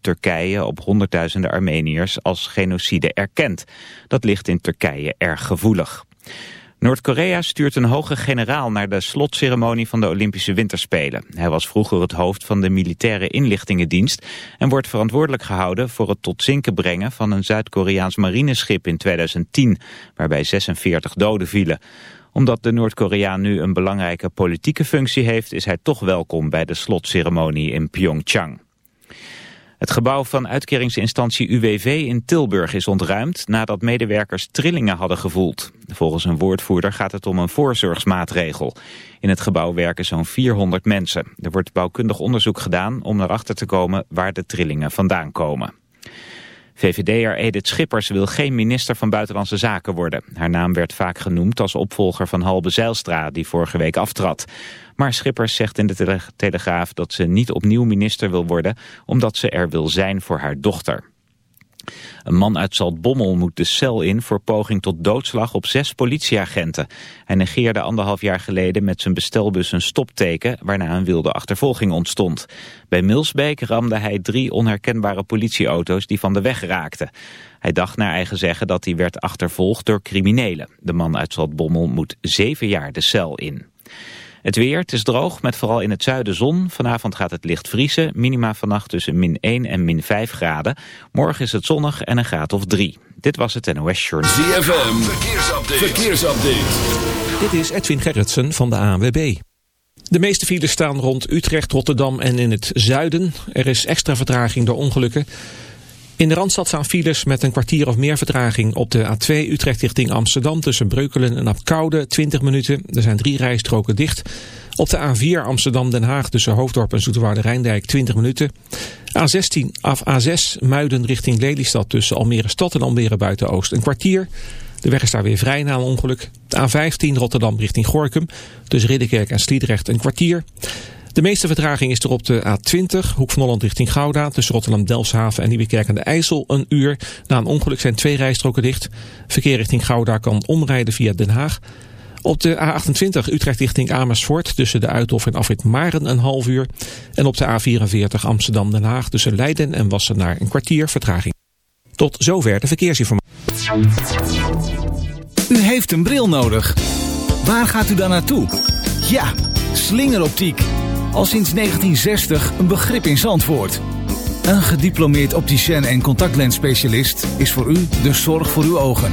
Turkije op honderdduizenden Armeniërs als genocide erkend. Dat ligt in Turkije erg gevoelig. Noord-Korea stuurt een hoge generaal naar de slotceremonie van de Olympische Winterspelen. Hij was vroeger het hoofd van de militaire inlichtingendienst en wordt verantwoordelijk gehouden voor het tot zinken brengen van een Zuid-Koreaans marineschip in 2010, waarbij 46 doden vielen omdat de Noord-Koreaan nu een belangrijke politieke functie heeft... is hij toch welkom bij de slotceremonie in Pyeongchang. Het gebouw van uitkeringsinstantie UWV in Tilburg is ontruimd nadat medewerkers trillingen hadden gevoeld. Volgens een woordvoerder gaat het om een voorzorgsmaatregel. In het gebouw werken zo'n 400 mensen. Er wordt bouwkundig onderzoek gedaan om erachter te komen waar de trillingen vandaan komen. VVD'er Edith Schippers wil geen minister van Buitenlandse Zaken worden. Haar naam werd vaak genoemd als opvolger van Halbe Zijlstra, die vorige week aftrad. Maar Schippers zegt in de Telegraaf dat ze niet opnieuw minister wil worden... omdat ze er wil zijn voor haar dochter. Een man uit Zaltbommel moet de cel in voor poging tot doodslag op zes politieagenten. Hij negeerde anderhalf jaar geleden met zijn bestelbus een stopteken waarna een wilde achtervolging ontstond. Bij Milsbeek ramde hij drie onherkenbare politieauto's die van de weg raakten. Hij dacht naar eigen zeggen dat hij werd achtervolgd door criminelen. De man uit Zaltbommel moet zeven jaar de cel in. Het weer, het is droog met vooral in het zuiden zon. Vanavond gaat het licht vriezen. Minima vannacht tussen min 1 en min 5 graden. Morgen is het zonnig en een graad of 3. Dit was het NOS Journal. ZFM, verkeersupdate. verkeersupdate. Dit is Edwin Gerritsen van de ANWB. De meeste files staan rond Utrecht, Rotterdam en in het zuiden. Er is extra vertraging door ongelukken. In de Randstad staan files met een kwartier of meer vertraging op de A2 Utrecht richting Amsterdam tussen Breukelen en Apkoude 20 minuten. Er zijn drie rijstroken dicht. Op de A4 Amsterdam-Den Haag tussen Hoofddorp en Zoeterwoude-Rijndijk 20 minuten. A16 af A6 Muiden richting Lelystad tussen Almere Stad en Almere Buiten-Oost een kwartier. De weg is daar weer vrij na een ongeluk. De A15 Rotterdam richting Gorkum tussen Ridderkerk en Sliedrecht een kwartier. De meeste vertraging is er op de A20, Hoek van Holland richting Gouda, tussen Rotterdam-Delfshaven en Nieuwekerk aan de IJssel, een uur. Na een ongeluk zijn twee rijstroken dicht. Verkeer richting Gouda kan omrijden via Den Haag. Op de A28 Utrecht richting Amersfoort tussen de Uithof en Afrit Maren een half uur. En op de A44 Amsterdam-Den Haag tussen Leiden en Wassenaar een kwartier vertraging. Tot zover de verkeersinformatie. U heeft een bril nodig. Waar gaat u dan naartoe? Ja, slingeroptiek al sinds 1960 een begrip in Zandvoort. Een gediplomeerd opticien en contactlensspecialist is voor u de zorg voor uw ogen.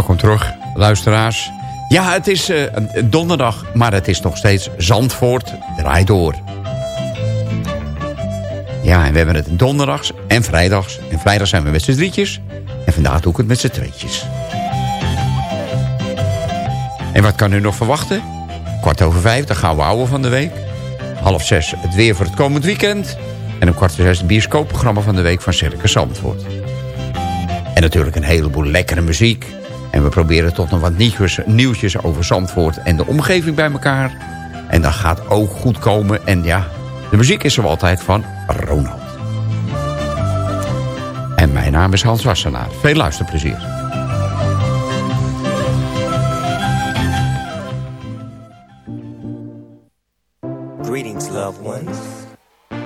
Welkom terug, luisteraars. Ja, het is uh, donderdag, maar het is nog steeds Zandvoort. Draai door. Ja, en we hebben het donderdags en vrijdags. En vrijdag zijn we met z'n drietjes. En vandaag doe ik het met z'n tweetjes. En wat kan u nog verwachten? Kwart over vijf, de gouden ouwe van de week. Half zes, het weer voor het komend weekend. En om kwart voor zes, het bioscoopprogramma van de week van Circus Zandvoort. En natuurlijk een heleboel lekkere muziek. En we proberen toch nog wat nieuwtjes, nieuwtjes over Zandvoort en de omgeving bij elkaar. En dat gaat ook goed komen. En ja, de muziek is er altijd van Ronald. Mijn naam is Hans Wassenaar. Veel luisterplezier. Greetings, loved ones.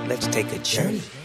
Let's take a journey.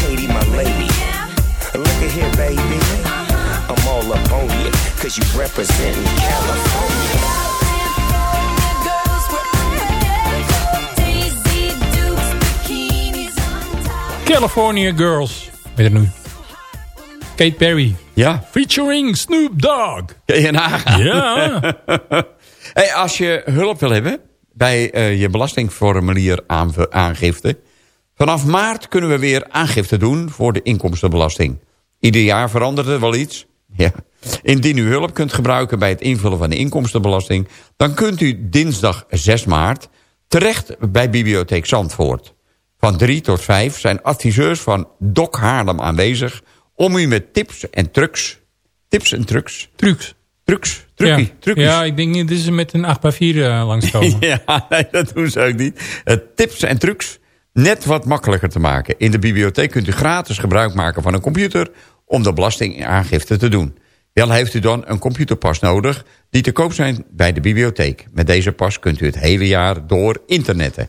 Katie, my lady. Look at here, baby. I'm all up on you, cause you representing California. California girls. Weet je nu? Kate Perry. Ja, Featuring Snoop Dogg. kun je nagaan. Ja. Hey, als je hulp wil hebben bij eh, je belastingformulier aangifte... vanaf maart kunnen we weer aangifte doen voor de inkomstenbelasting. Ieder jaar verandert er wel iets. Ja. Indien u hulp kunt gebruiken bij het invullen van de inkomstenbelasting... dan kunt u dinsdag 6 maart terecht bij Bibliotheek Zandvoort. Van 3 tot 5 zijn adviseurs van Doc Haarlem aanwezig... om u met tips en trucs... Tips en trucs... Trucs. Trucs, truckie, ja. truckies. ja, ik denk dat ze met een 8x4 uh, langskomen. Ja, nee, dat doen ze ook niet. Eh, tips en trucs net wat makkelijker te maken. In de bibliotheek kunt u gratis gebruik maken van een computer... om de belastingaangifte te doen. Wel heeft u dan een computerpas nodig... die te koop zijn bij de bibliotheek. Met deze pas kunt u het hele jaar door internetten.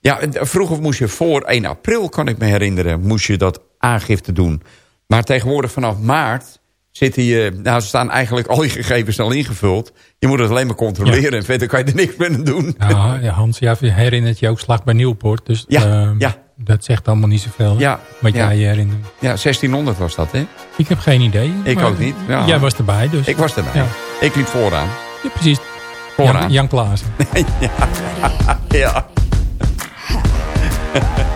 Ja, vroeger moest je voor 1 april, kan ik me herinneren... moest je dat aangifte doen. Maar tegenwoordig vanaf maart zitten je... Nou, ze staan eigenlijk al je gegevens al ingevuld. Je moet het alleen maar controleren... en verder kan je er niks mee doen. Ja, ja, Hans, jij herinnert je ook slag bij Nieuwpoort. Dus Ja, ehm, ja. dat zegt allemaal niet zoveel. hè? Ja, Wat ja. jij je herinnert. Ja, 1600 was dat, hè? Ik heb geen idee. Ik ook niet, ja. Jij was erbij, dus. Ik was erbij. Ja, Ik liep vooraan. ja precies. Vooraan. Jan, Jan Klaassen. Ja. It's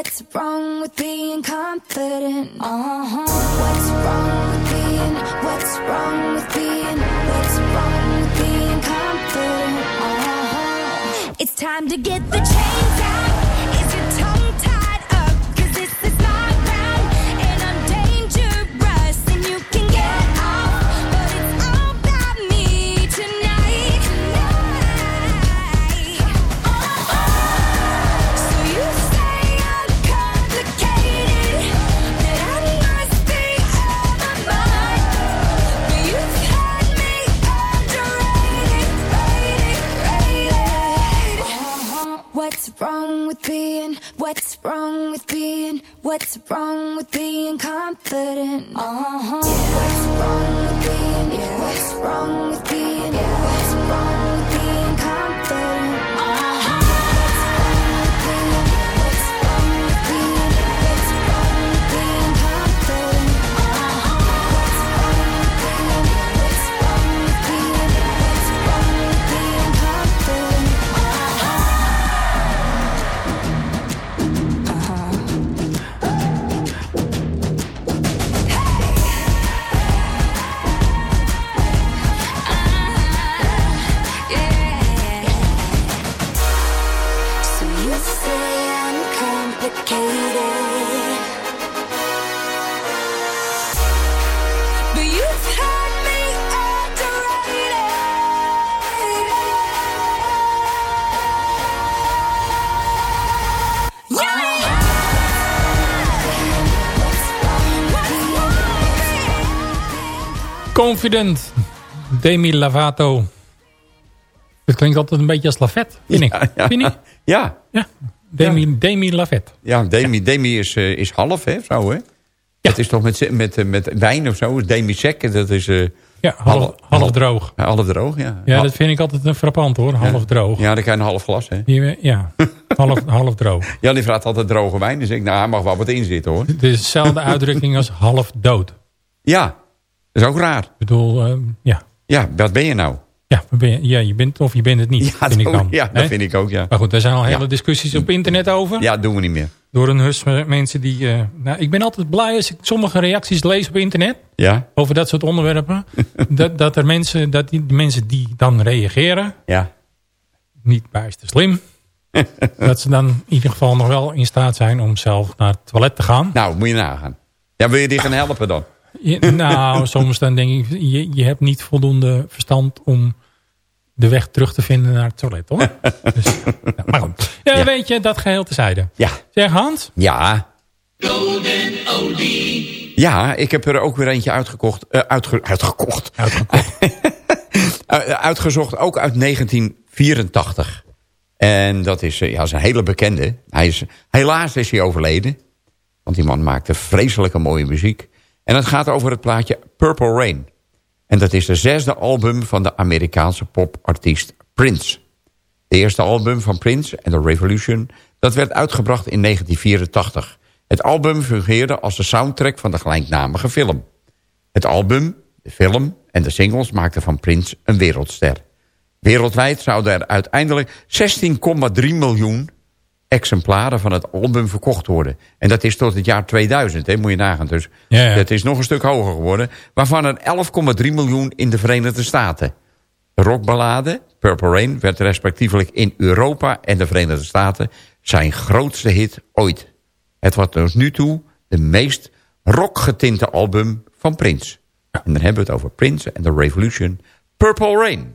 What's wrong with being confident? Uh huh. What's wrong with being? What's wrong with being? What's wrong with being confident? Uh huh. It's time to get the chains out. What's wrong with being? What's wrong with being confident? Uh-huh. What's wrong with being? What's wrong with being? What's wrong with being confident? Confident. Demi Lovato. Het klinkt altijd een beetje als Lavet, vind ik. Ja, Vind je? ja. Ja. Demi, Demi Lavet. Ja, Demi, Demi is, eh, is half, hè? Zo, hè? Het is toch met, met, eh, met wijn of zo? Demi sec, dat is... eh, Ja, half, half droog. ja, half droog, ja. Ja, dat vind ik altijd een frappant hoor. Half droog. Ja, dan krijg je een half glas, hè? Die- Ja, half, half droog. Ja, die vraagt altijd droge wijn. Dus ik, nou, hij mag wel wat in zitten, hoor. Het is dezelfde uitdrukking als half dood. Ja, dat is ook raar. Ik bedoel, eh, ja. Ja, wat ben je nou? Ja, ben je, ja, je bent of je bent het niet, Ja, vind ik dat- dan. ja, dat vind ik ook, ja. Maar goed, er zijn al hele Ja. discussies op internet over. Ja, doen we niet meer. Door een hus mensen die... eh, nou, ik ben altijd blij als ik sommige reacties lees op internet. Ja? Over dat soort onderwerpen. dat, dat er mensen, dat die, die mensen die dan reageren. Ja. Niet bijster slim. dat ze dan in ieder geval nog wel in staat zijn om zelf naar het toilet te gaan. Nou, moet je nagaan. Ja, wil je die gaan helpen dan? Je- nou, soms dan denk ik, je, je hebt niet voldoende verstand om de weg terug te vinden naar het toilet, hoor. dus, nou, maar goed. Ja, Ja. weet je, dat geheel tezijde. Ja. Zeg Hans, Ja. Ja, ik heb er ook weer eentje uitgekocht. eh, uitge, uitgekocht. Eh, uitgezocht, ook uit 1984. En dat is, eh, ja, is een hele bekende. Hij is, helaas is hij overleden. Want die man maakte vreselijke mooie muziek. En het gaat over het plaatje Purple Rain. En dat is de zesde album van de Amerikaanse popartiest Prince. De eerste album van Prince en The Revolution... dat werd uitgebracht in 1984. Het album fungeerde als de soundtrack van de gelijknamige film. Het album, de film en de singles maakten van Prince een wereldster. Wereldwijd zouden er uiteindelijk 16,3 miljoen exemplaren van het album verkocht worden. En dat is tot het jaar 2000, hè, moet je nagaan. Dus Ja, ja. dat is nog een stuk hoger geworden. Waarvan er 11,3 miljoen in de Verenigde Staten. De rockballade Purple Rain werd respectievelijk in Europa en de Verenigde Staten zijn grootste hit ooit. Het was tot nu toe de meest rockgetinte album van Prince. En dan hebben we het over Prince en The Revolution Purple Rain.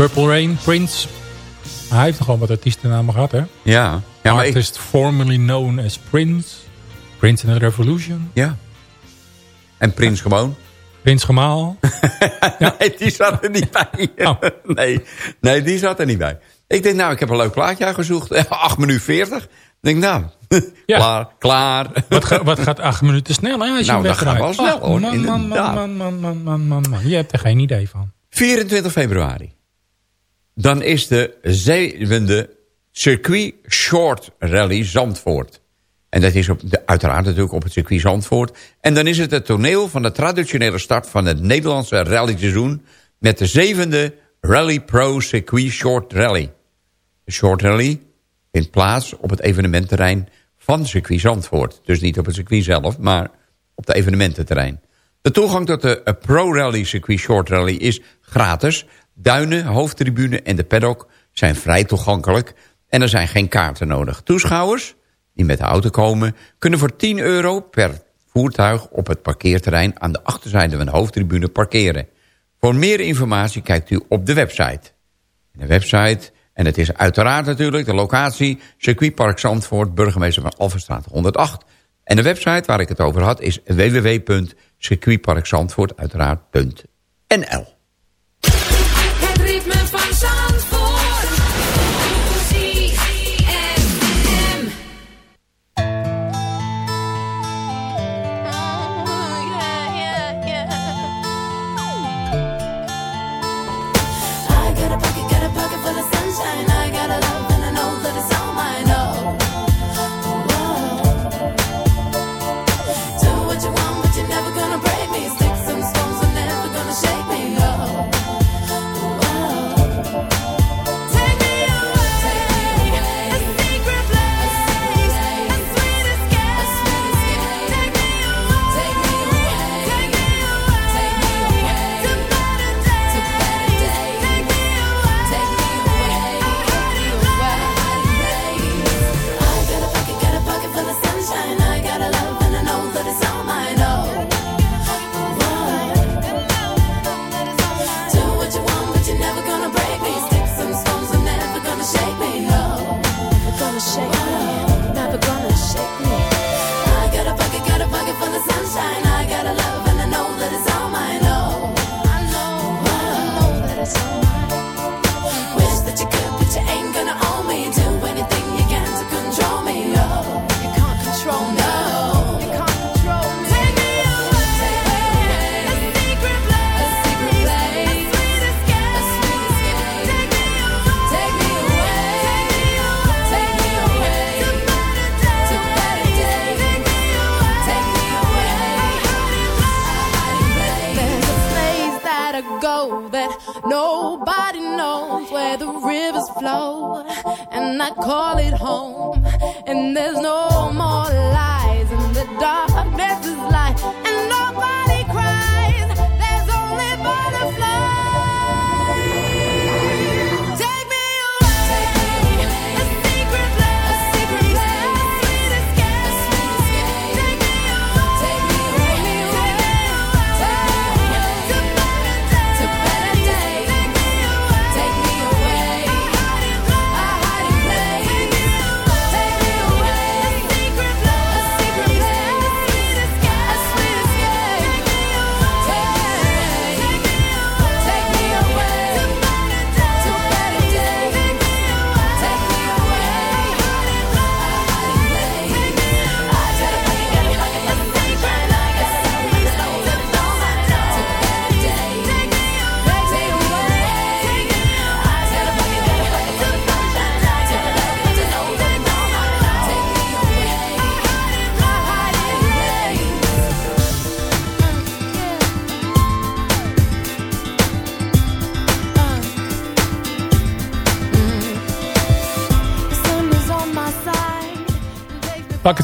Purple Rain, Prince. Hij heeft nog wel wat artiestennamen gehad, hè? Ja, ja ik, Artist formerly known as Prince. Prince in the Revolution. ja. En Prins gewoon. Prins Gemaal. Nee, die zat er niet bij. Oh. Nee, nee, die zat er niet bij. Ik denk, nou, ik heb een leuk plaatje uitgezocht. 8 minuten 40. Ik denk, nou, Ja. klaar, klaar. wat, ga- wat gaat acht minuten snel, hè? Als je Nou, hem dat gaat wel snel, hoor, Man, man, man, inderdaad. man, man, man, man, man, man. Je hebt er geen idee van. 24 februari. Dan is de zevende circuit short rally Zandvoort. En dat is op de, uiteraard natuurlijk op het circuit Zandvoort. En dan is het het toneel van de traditionele start van het Nederlandse rallyseizoen... met de zevende Rally Pro Circuit Short Rally. De short rally vindt plaats op het evenementterrein van circuit Zandvoort. Dus niet op het circuit zelf, maar op het evenemententerrein. De toegang tot de Pro Rally Circuit Short Rally is gratis. Duinen, hoofdtribune en de paddock zijn vrij toegankelijk... en er zijn geen kaarten nodig. Toeschouwers die met de auto komen... kunnen voor 10 euro per voertuig op het parkeerterrein... aan de achterzijde van de hoofdtribune parkeren. Voor meer informatie kijkt u op de website. De website, en het is uiteraard natuurlijk de locatie... Circuitpark Zandvoort, burgemeester van Alphenstraat 108. En de website waar ik het over had is www.circuitparkzandvoort uiteraard.nl.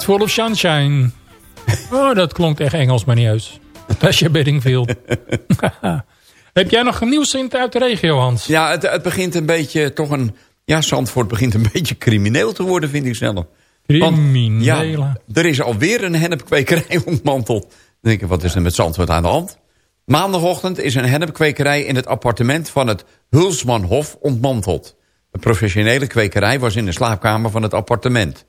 full of sunshine. Oh, dat klonk echt Engels, maar niet uit. Tasha Bedingfield. Heb jij nog nieuws in uit de regio, Hans? Ja, het, het begint een beetje toch een... Ja, Zandvoort begint een beetje crimineel te worden, vind ik zelf. Want, Criminelen. ja, er is alweer een hennepkwekerij ontmanteld. Dan denk ik, wat is er met Zandvoort aan de hand? Maandagochtend is een hennepkwekerij in het appartement van het Hulsmanhof ontmanteld. De professionele kwekerij was in de slaapkamer van het appartement.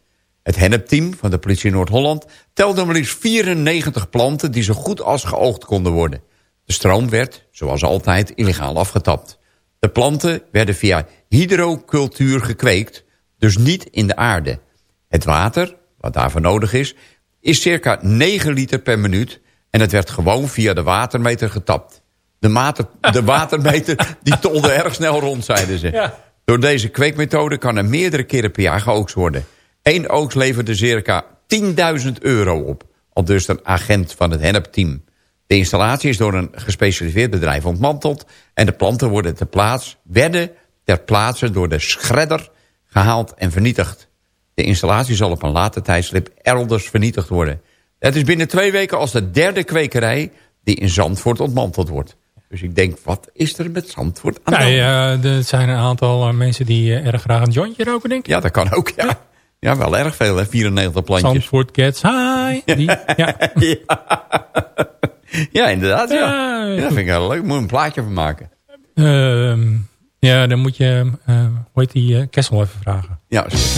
Het hennepteam van de politie Noord-Holland telde maar liefst 94 planten die zo goed als geoogd konden worden. De stroom werd, zoals altijd, illegaal afgetapt. De planten werden via hydrocultuur gekweekt, dus niet in de aarde. Het water, wat daarvoor nodig is, is circa 9 liter per minuut... en het werd gewoon via de watermeter getapt. De, mater, de watermeter die tolde erg snel rond, zeiden ze. Door deze kweekmethode kan er meerdere keren per jaar geoogst worden. Eén oogst leverde circa 10.000 euro op. Al dus een agent van het hennepteam. De installatie is door een gespecialiseerd bedrijf ontmanteld... en de planten worden ter plaats, werden ter plaatse door de schredder gehaald en vernietigd. De installatie zal op een later tijdstip elders vernietigd worden. Het is binnen twee weken als de derde kwekerij... die in Zandvoort ontmanteld wordt. Dus ik denk, wat is er met Zandvoort aan de Nee, hand? eh, er zijn een aantal eh, mensen die eh, erg graag een jointje roken, denk ik. Ja, dat kan ook, ja. Ja, wel erg veel, hè? 94 plantjes. Zandvoort Gets High. Die, ja. Ja, inderdaad, ja. Ja, dat vind ik heel leuk. Moet je een plaatje van maken. Ehm, ja, dan moet je, eh hoe heet die, eh, Kessel even vragen. Ja, is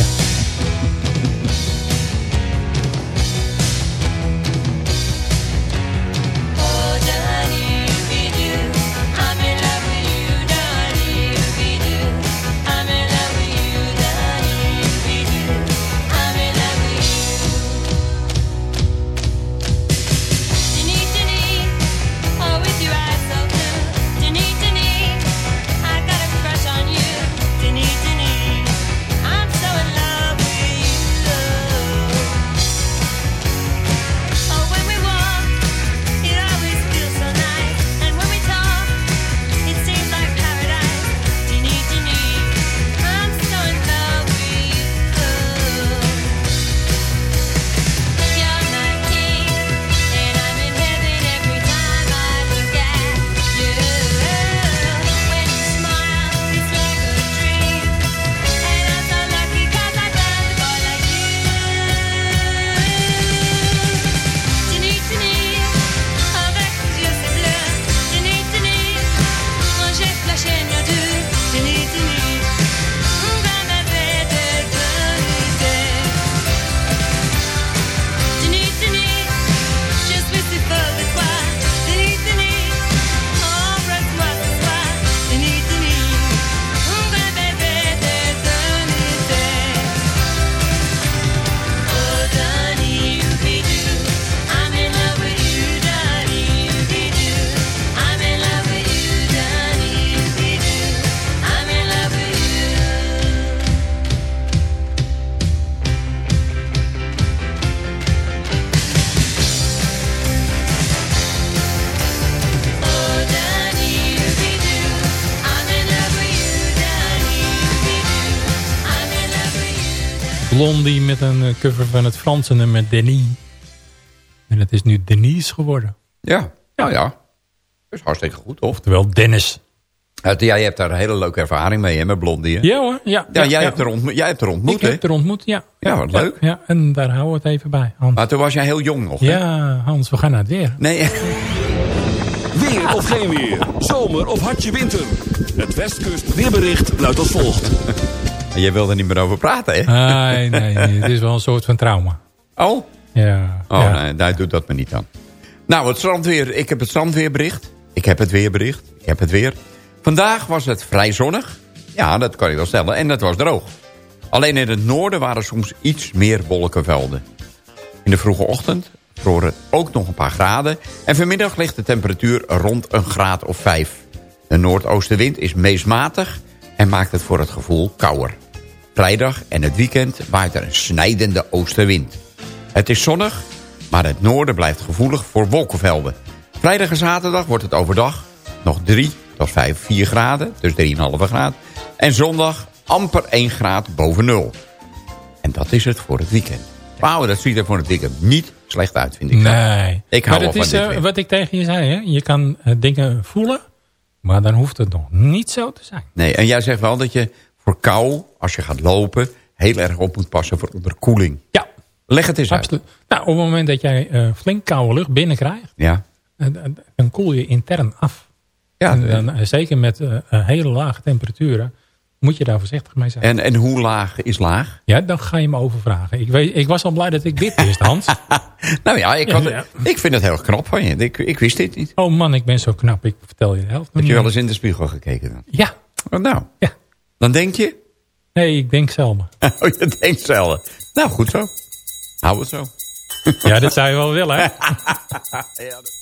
Blondie met een eh, cover van het Franse nummer Denis. En het is nu Denise geworden. Ja, nou ja. Dat is hartstikke goed, of? Terwijl Dennis. Jij hebt daar een hele leuke ervaring mee, hè, met Blondie. hè? Ja hoor, ja. Ja, jij, Hebt er ontmoet, jij hebt er ontmoet, Ik hè? heb er ontmoet, ja. Ja, wat leuk. Ja, en daar houden we het even bij, Hans. Maar toen was jij heel jong nog, hè? Ja, Hans, we gaan naar het weer. Nee, Weer of geen weer. Zomer of hartje winter. Het Westkust weerbericht luidt als volgt. Jij wilde er niet meer over praten, hè? Nee, nee, nee, het is wel een soort van trauma. Oh? Ja. Oh, ja. nee, daar doet dat me niet aan. Nou, het strandweer. Ik heb het strandweerbericht. Ik heb het weerbericht. Ik heb het weer. Vandaag was het vrij zonnig. Ja, dat kan ik wel stellen. En het was droog. Alleen in het noorden waren soms iets meer wolkenvelden. In de vroege ochtend vroor het ook nog een paar graden. En vanmiddag ligt de temperatuur rond een graad of vijf. De noordoostenwind is meest matig en maakt het voor het gevoel kouder. Vrijdag en het weekend waait er een snijdende oostenwind. Het is zonnig, maar het noorden blijft gevoelig voor wolkenvelden. Vrijdag en zaterdag wordt het overdag nog 3 tot 5, 4 graden, dus 3,5 graden. En zondag amper 1 graad boven nul. En dat is het voor het weekend. Wauw, dat ziet er voor het weekend niet slecht uit, vind ik. Nee. Ik hou maar van is eh, wat ik tegen je zei, hè? je kan eh, dingen voelen, maar dan hoeft het nog niet zo te zijn. Nee, en jij zegt wel dat je voor kou, als je gaat lopen... heel erg op moet passen voor onderkoeling. Ja, Leg het eens uit. absoluut. Nou, op het moment dat jij eh, flink koude lucht binnenkrijgt, Ja, dan- dan koel je intern af. ja en dan, eh, zeker met eh, hele lage temperaturen moet je daar voorzichtig mee zijn. en, en hoe laag is laag? Ja, dan ga je me overvragen. Ik, weet, ik was al blij dat ik dit wist, Hans. Nou ja, ik, Ja, had, ja. ik vind het heel knap van je. Ik, ik wist dit niet. Oh man, ik ben zo knap. Ik vertel je de helft. Heb je wel eens in de spiegel gekeken dan? Ja, Oh, nou, ja. dan denk je... Nee, ik denk zelden. Oh, je denkt zelf. Nou, goed zo. Hou het zo. Ja, dat zou je wel willen, hè? Let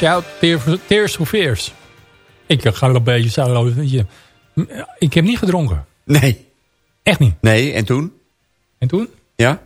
Watch out, tear- tears for fears. Ik ga er een beetje zo... weet je. Ik heb niet gedronken. Nee. Echt niet. Nee, en toen? En toen? Ja?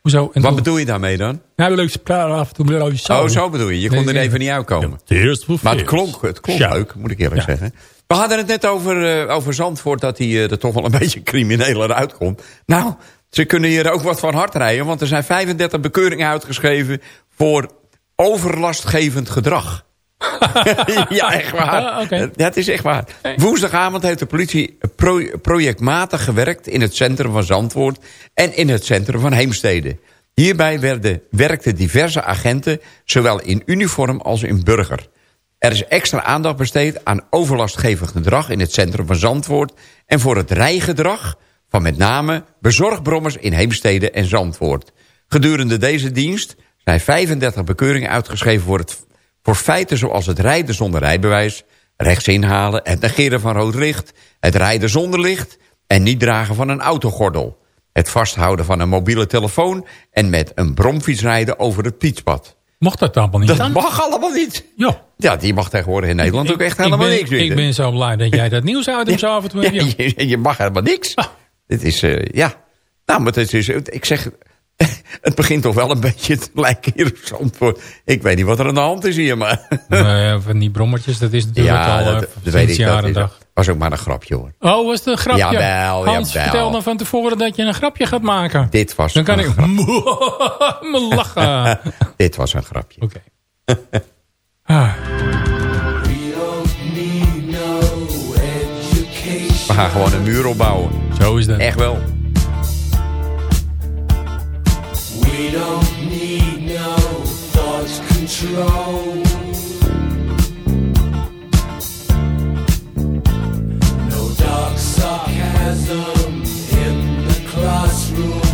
Hoezo? En Wat toen? bedoel je daarmee dan? Nou, leuk ze praten af en toe zo. Oh, zo bedoel je. Je kon er nee. even niet uitkomen. Tears for Maar het fears. klonk, het klonk Ja. leuk, moet ik eerlijk Ja. zeggen. We hadden het net over, eh, over Zandvoort, dat hij eh, er toch wel een beetje crimineler uitkomt. Nou, ze kunnen hier ook wat van hard rijden, want er zijn 35 bekeuringen uitgeschreven voor overlastgevend gedrag. ja, echt waar. Ah, het is echt waar. Woensdagavond heeft de politie pro- projectmatig gewerkt in het centrum van Zandvoort en in het centrum van Heemstede. Hierbij werden, werkten diverse agenten, zowel in uniform als in burger. Er is extra aandacht besteed aan overlastgevend gedrag in het centrum van Zandvoort... en voor het rijgedrag van met name bezorgbrommers in Heemstede en Zandvoort. Gedurende deze dienst zijn 35 bekeuringen uitgeschreven voor, het, voor feiten zoals het rijden zonder rijbewijs... rechts inhalen, het negeren van rood licht, het rijden zonder licht... en niet dragen van een autogordel. Het vasthouden van een mobiele telefoon en met een bromfiets rijden over het fietspad. Mocht dat allemaal niet Dat dan? mag allemaal niet. Ja. Ja, die mag tegenwoordig in Nederland ook echt helemaal ben, niks weten. Ik ben zo blij dat jij dat nieuws uit hem toe Ja, je, je mag helemaal niks. Dit is, eh, ja. Nou, maar het is, ik zeg, het begint toch wel een beetje te lijken hier op Zandvoort. Ik weet niet wat er aan de hand is hier, maar... Nee, van die brommertjes, dat is natuurlijk ja, al dat, eh, dat sinds weet ik. jaar en dag. was ook maar een grapje, hoor. Oh, was het een grapje? Jawel, Hans, jawel. vertel me van tevoren dat je een grapje gaat maken. Dit was Dan kan een ik grapje. me lachen. Dit was een grapje. Oké. Ah, We gaan gewoon een muur opbouwen. zo is dat. Echt wel. We don't need no thought control. No dark sarcasm in the classroom.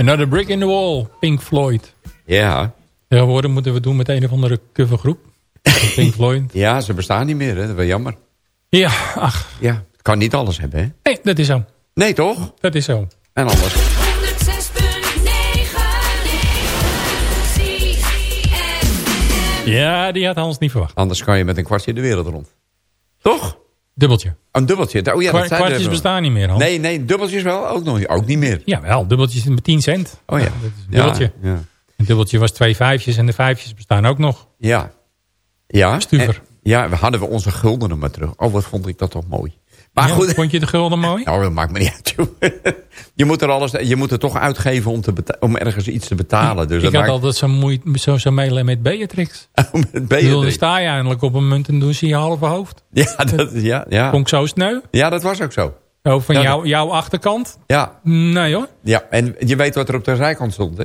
Another Brick in the Wall, Pink Floyd. Ja. Tegenwoordig moeten we doen met een of andere covergroep. Pink Floyd. Ja, ze bestaan niet meer, hè. Dat is wel jammer. Ja, ach. Ja, het kan niet alles hebben, hè. Nee, dat is zo. Nee, toch? Dat is zo. En anders. 106.9 Ja, die had Hans niet verwacht. Anders kan je met een kwartje de wereld rond. Toch? Dubbeltje. Een dubbeltje. Oh, ja, Kwa- dat kwartjes bestaan niet meer, Hans. Nee, nee, dubbeltjes wel. Ook, nog, ook niet meer. Jawel, dubbeltjes met 10 cent. Oh ja. dat is een dubbeltje. Ja, ja. Een dubbeltje was twee vijfjes en de vijfjes bestaan ook nog. Ja. Ja. Stuver. En- ja, we hadden we onze gulden nog maar terug. Oh, wat vond ik dat toch mooi. Maar Ja, goed. Vond je de gulden mooi? Nou, dat maakt me niet uit. joh. je, moet er alles, je moet er toch uitgeven om, te om ergens iets te betalen. Dus ik dat had maakt- altijd zo'n moeite, zo, zo met Beatrix. met Ik bedoel, Beatrix. dan sta je eindelijk op een munt en doen ze je halve hoofd. Ja, dat, ja, ja. Vond ik zo sneu. ja, dat was ook zo. Oh, van Ja, jou, jouw achterkant? Ja, Nee hoor. ja, en je weet wat er op de zijkant stond, hè?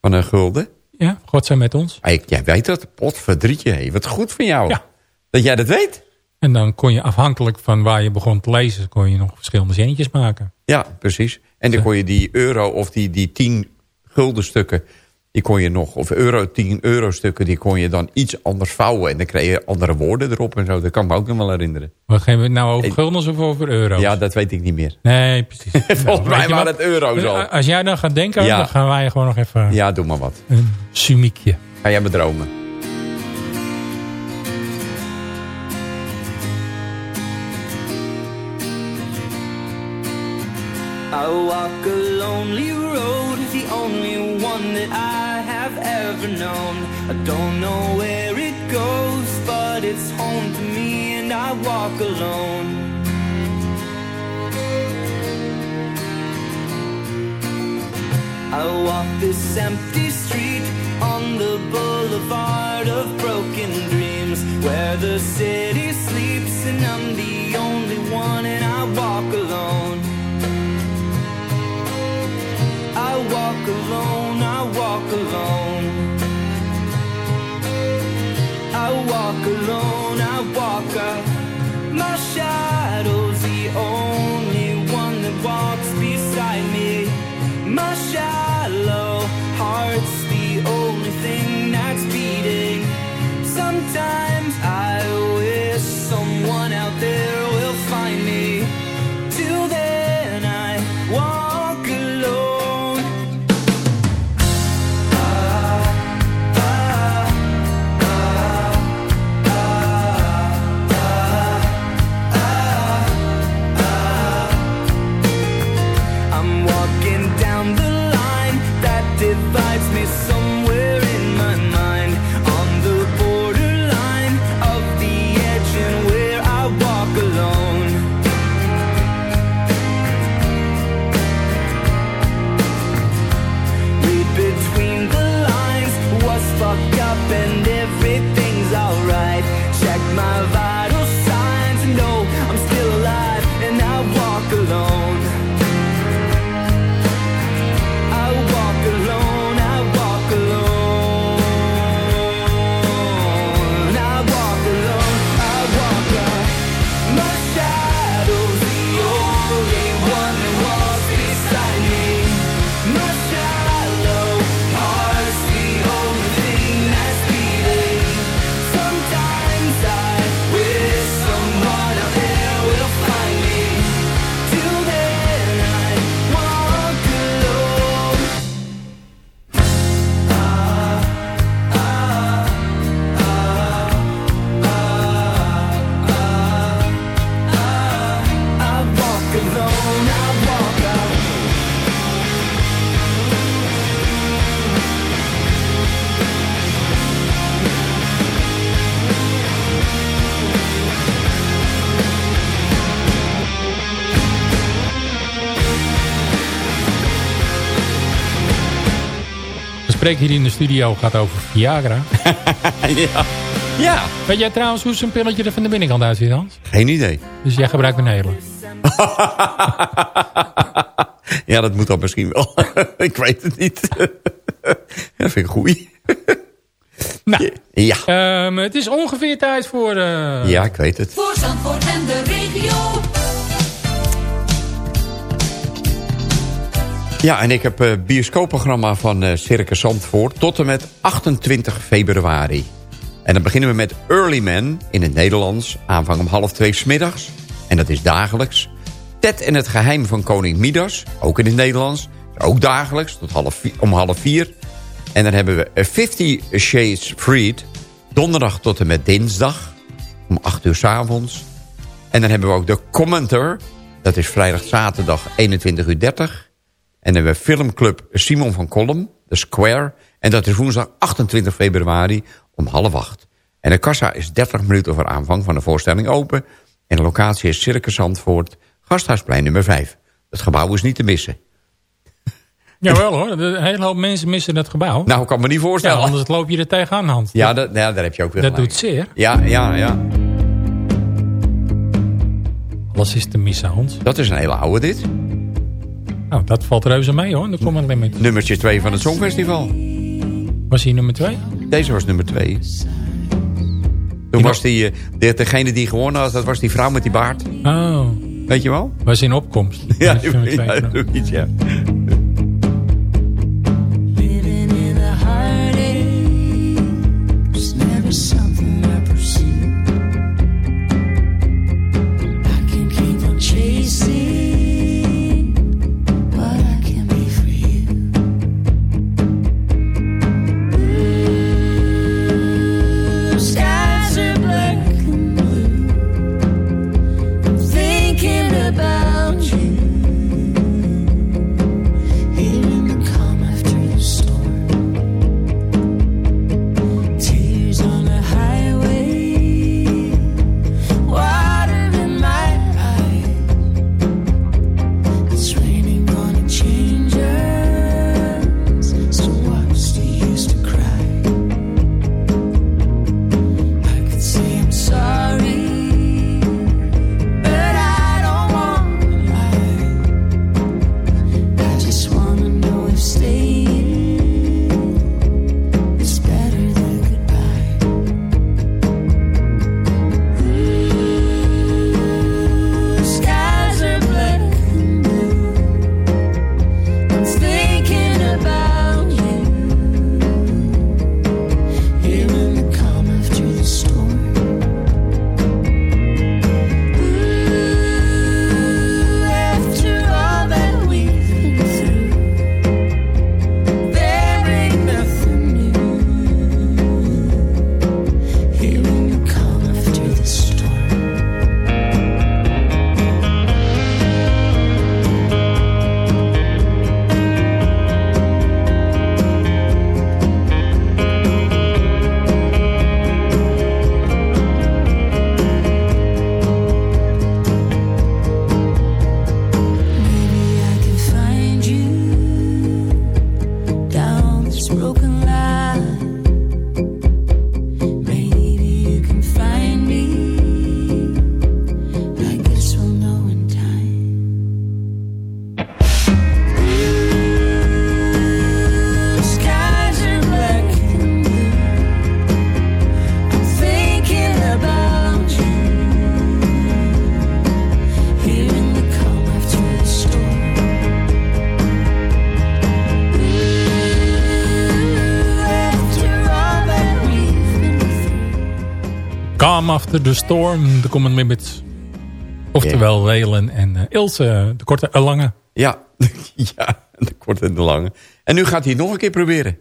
Van een gulden. Ja, God zijn met ons. Hey, jij weet dat. Potverdrietje, hé. Wat goed van jou. Ja. Dat jij dat weet. En dan kon je afhankelijk van waar je begon te lezen... kon je nog verschillende zinnetjes maken. Ja, precies. En dan kon je die euro of die, die 10 guldenstukken... die kon je nog, of euro, 10 euro stukken... die kon je dan iets anders vouwen. En dan kreeg je andere woorden erop en zo. Dat kan me ook nog wel herinneren. Wat gaan we het nou over Ik- guldens of over euro's? Ja, dat weet ik niet meer. Nee, precies. Volgens Nou, mij weet je waren het euro's al. Als jij dan gaat denken, Ja. dan gaan wij gewoon nog even Ja, doe maar wat. een sumiekje. Ga jij bedromen. Walk a lonely road, the only one that I have ever known. I don't know where it goes, but it's home to me, and I walk alone. I walk this empty street on the boulevard of broken dreams, where the city sleeps, and I'm the only one, and I walk alone. Walk alone, I walk alone. I walk alone, I walk up. My shadow's gesprek hier in de studio gaat over Viagra. ja. Ja. Weet jij trouwens hoe zo'n pilletje er van de binnenkant uitziet, Hans? Geen idee. Dus jij gebruikt een hele. Ja, dat moet dan misschien wel. ik weet het niet. dat vind ik goed. Nou, Ja. ehm, het is ongeveer tijd voor... eh, Ja, ik weet het. Voor Zandvoort en de Ja, en ik heb het bioscoopprogramma van eh, Circus Zandvoort... tot en met 28 februari. En dan beginnen we met Early Man in het Nederlands. Aanvang om half twee 's middags. En dat is dagelijks. Ted en het geheim van koning Midas. Ook in het Nederlands. Ook dagelijks, tot half vier, om half vier. En dan hebben we eh, Fifty Shades Freed. Donderdag tot en met dinsdag. Om 8 uur 's avonds. En dan hebben we ook de Commenter. Dat is vrijdag, zaterdag 21 uur 30. En dan hebben we filmclub Simon van Kolm, The Square. En dat is woensdag 28 februari om half acht. En de kassa is 30 minuten voor aanvang van de voorstelling open. En de locatie is Circus Zandvoort, Gasthuisplein nummer 5. Het gebouw is niet te missen. Jawel hoor, een hele hoop mensen missen het gebouw. Nou, ik kan me niet ja, voorstellen. anders loop je er tegenaan, Hans. Ja, dat, ja, daar heb je ook weer dat gelijk. doet zeer. Ja, ja, ja. Alles is te missen, Hans. Dat is een hele oude dit. Nou, dat valt reuze mee hoor, de Common Limit. Nummertje 2 van het Songfestival. Was hij nummer 2? Deze was nummer 2. Toen was die, eh, de, degene die gewonnen had, dat was die vrouw met die baard. Oh, Weet je wel? was in opkomst. Ja, ja, zoiets, ja. Calm After the Storm, de Common Limits. Oftewel Welen en eh, Ilse, de korte en lange. Ja, ja, de korte en de lange. En nu gaat hij het nog een keer proberen.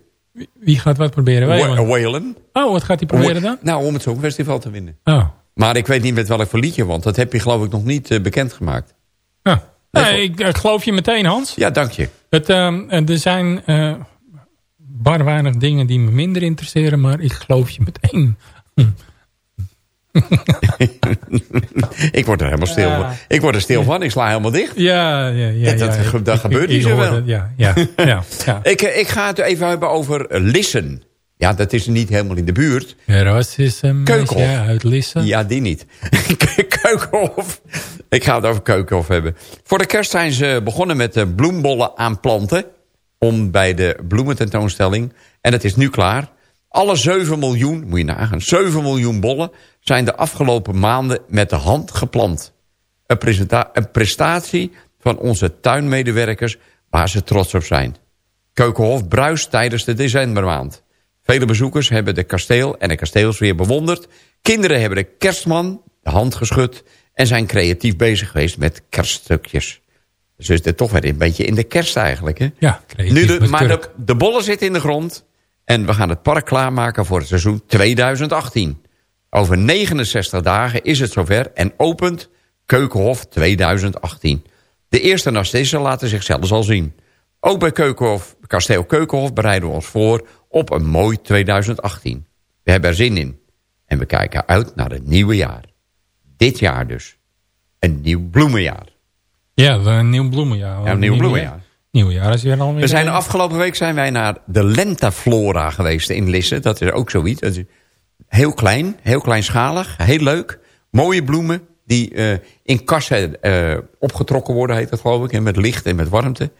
Wie gaat wat proberen? Whalen. Oh, wat gaat hij proberen dan? Nou, om het Songfestival te winnen. Oh. Maar ik weet niet met welk voor liedje, want dat heb je geloof ik nog niet eh, bekendgemaakt. Ah. Nee, ik eh, geloof je meteen, Hans. Ja, dank je. Het, ehm, er zijn eh bar weinig dingen die me minder interesseren, maar ik geloof je meteen. Ik word er helemaal stil van. Ik word er stil van, ik sla helemaal dicht. Ja, ja, ja. Ja, dat ja. dat Ik- gebeurt ik- niet zo wel. Ja, ja, ja. ja. Ik, eh, ik ga het even hebben over eh, Listen. Ja, dat is niet helemaal in de buurt. Ros is een Keukenhof. meisje uit Lissen. Ja, die niet. Keukenhof. Ik ga het over Keukenhof hebben. Voor de kerst zijn ze begonnen met de bloembollen aanplanten. Om bij de bloemententoonstelling. En het is nu klaar. Alle 7 miljoen, moet je nagaan, 7 miljoen bollen zijn de afgelopen maanden met de hand geplant. Een, prestatie van onze tuinmedewerkers waar ze trots op zijn. Keukenhof bruist tijdens de decembermaand. Vele bezoekers hebben de kasteel en de kasteels weer bewonderd. Kinderen hebben de kerstman de hand geschud... en zijn creatief bezig geweest met kerststukjes. Dus het is toch weer een beetje in de kerst eigenlijk. Hè? Ja, creatief nu de, Maar de bollen zitten in de grond... en we gaan het park klaarmaken voor het seizoen 2018. Over 69 dagen is het zover en opent Keukenhof 2018. De eerste narcissen laten zich zelfs al zien. Ook bij Keukenhof, kasteel Keukenhof bereiden we ons voor op een mooi 2018. We hebben er zin in. En we kijken uit naar het nieuwe jaar. Dit jaar dus. Een nieuw bloemenjaar. Ja, een nieuw bloemenjaar. Ja, een nieuw bloemenjaar. Nieuw jaar is weer alweer... We zijn afgelopen week zijn wij naar de Lentaflora geweest in Lisse. Dat is ook zoiets. Dat is heel klein, heel kleinschalig, heel leuk. Mooie bloemen die eh, in kassen eh, opgetrokken worden, heet dat geloof ik. En met licht en met warmte.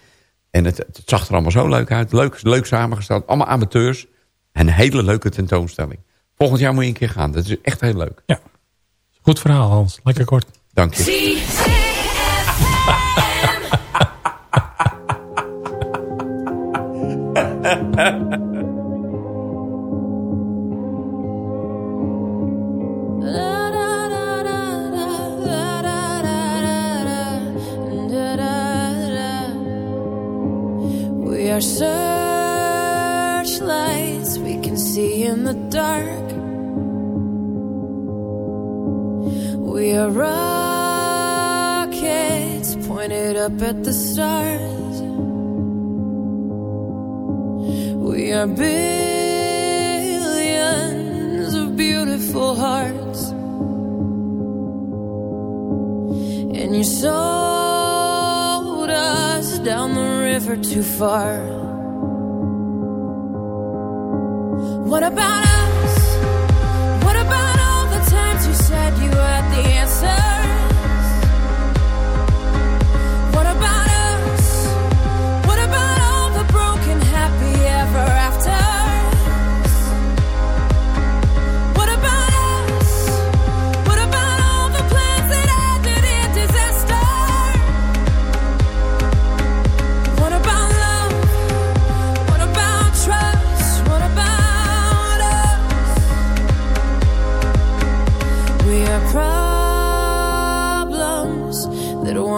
En het, het zag er allemaal zo leuk uit. Leuk, leuk samengesteld. Allemaal amateurs. En een hele leuke tentoonstelling. Volgend jaar moet je een keer gaan. Dat is echt heel leuk. Ja. Goed verhaal, Hans. Lekker kort. Dank je. We are searchlights we can see in the dark. We are rockets pointed up at the stars. We are billions of beautiful hearts. And you sold us down the river too far. What about us? What about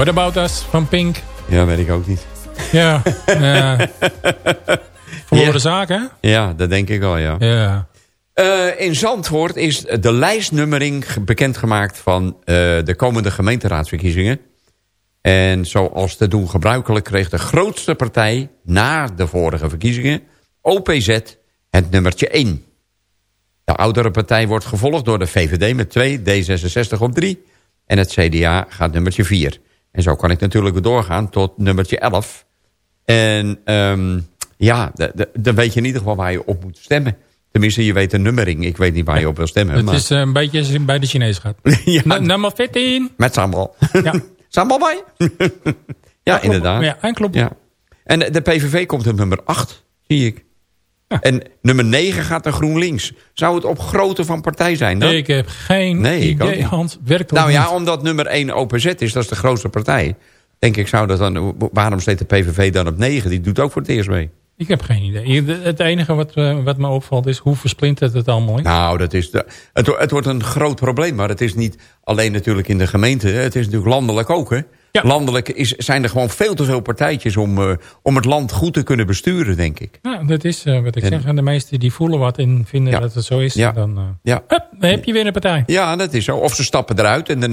What About Us van Pink. Ja, weet ik ook niet. Ja. Verloren Ja. zaken, Ja, dat denk ik wel, ja. hè? Ja. Eh, in Zandvoort is de lijstnummering ge- bekendgemaakt van eh, de komende gemeenteraadsverkiezingen. En zoals te doen gebruikelijk kreeg de grootste partij na de vorige verkiezingen, OPZ, het nummertje 1. De oudere partij wordt gevolgd door de VVD met 2, D66 op 3 en het CDA gaat nummertje 4. En zo kan ik natuurlijk doorgaan tot nummertje 11. En ehm, ja, dan weet je in ieder geval waar je op moet stemmen. Tenminste, je weet de nummering. Ik weet niet waar je op wil stemmen. Het maar... is eh, een beetje als je bij de Chinees gaat. ja, Nummer 14. met sambal. Ja. sambal bij? ja, inderdaad. Ja, en klopt. Ja. En de PVV komt op nummer 8, zie ik. En nummer 9 gaat naar GroenLinks. Zou het op grootte van partij zijn dan? Ik heb geen Nee, idee. Hans. Nou ja, omdat nummer 1 OPZ is, dat is de grootste partij. Denk ik, zou dat dan... Waarom steekt de PVV dan op 9? Die doet ook voor het eerst mee. Ik heb geen idee. Het enige wat, eh, wat me opvalt is hoe versplinterd het allemaal is. Nou, dat is de, het, het wordt een groot probleem. Maar het is niet alleen natuurlijk in de gemeente. Het is natuurlijk landelijk ook. Hè? Ja. Landelijk is, zijn er gewoon veel te veel partijtjes... Om, eh, om het land goed te kunnen besturen, denk ik. Ja, dat is eh, wat ik En- zeg. En de meesten die voelen wat en vinden Ja. dat het zo is. Ja. Dan, eh, Ja. hup, dan heb je weer een partij. Ja, dat is zo. Of ze stappen eruit en dan,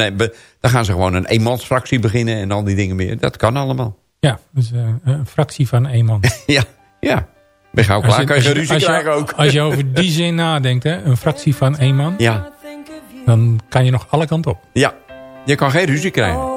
dan gaan ze gewoon een eenmansfractie beginnen... en al die dingen meer. Dat kan allemaal. Ja, dus een fractie van één man. Ja, ja. Ben gauw klaar, kan je ruzie als, krijgen je, ook. als je over die zin nadenkt, hè, een fractie van één man, Ja, dan kan je nog alle kanten op. ja. Je kan geen ruzie krijgen.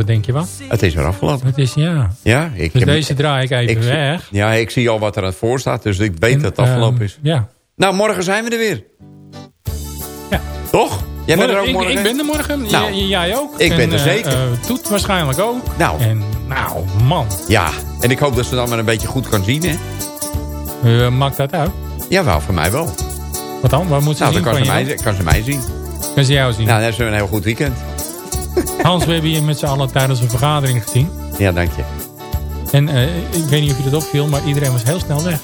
Wat denk je wat? Het is weer afgelopen. Het is, ja. Ja, ik, Dus heb- deze draai ik even ik, weg. Ja, ik zie al wat er aan het voor staat, dus ik weet En, dat het afgelopen ehm, is. Ja. Nou, morgen zijn we er weer. Ja. Toch? Jij bent er ook ik, morgen? ik ben er morgen. J- Nou, jij ook. ik ben En, er eh, zeker. eh, Toet waarschijnlijk ook. Nou. En nou, man. Ja, en ik hoop dat ze dan maar een beetje goed kan zien, hè? Eh, maakt dat uit? Jawel, voor mij wel. Wat dan? Waar moet ze Nou, dan zien kan ze, mij, kan ze mij zien. Kan ze jou zien? Nou, dan hebben ze een heel goed weekend. Hans, we hebben je met z'n allen tijdens een vergadering gezien. Ja, dank je. En eh, ik weet niet of je dat opviel, maar iedereen was heel snel weg.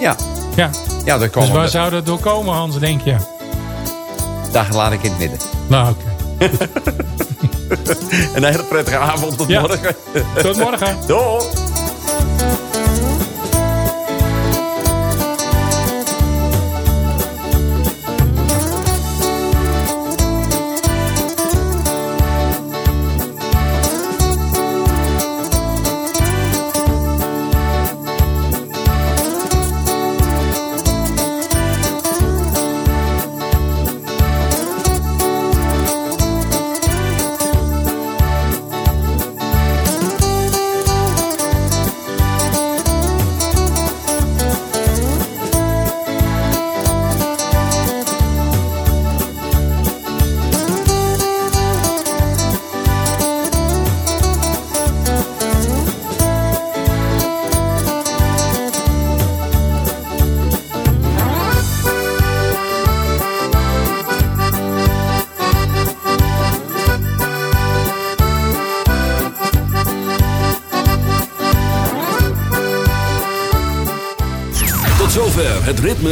Ja, Ja. ja dat kwam Dus waar omdat- zou dat door komen, Hans, denk je? Daar laat ik in het midden. Nou, oké. Een hele prettige avond. Tot Ja. morgen. Tot morgen. Doei.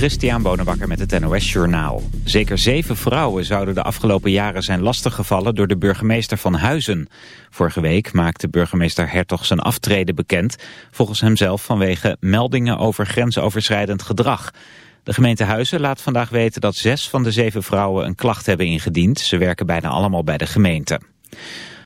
Christian Bonenbakker met het NOS Journaal. Zeker zeven vrouwen zouden de afgelopen jaren zijn lastiggevallen door de burgemeester van Huizen. Vorige week maakte burgemeester Hertog zijn aftreden bekend, volgens hemzelf vanwege meldingen over grensoverschrijdend gedrag. De gemeente Huizen laat vandaag weten dat zes van de zeven vrouwen een klacht hebben ingediend. Ze werken bijna allemaal bij de gemeente.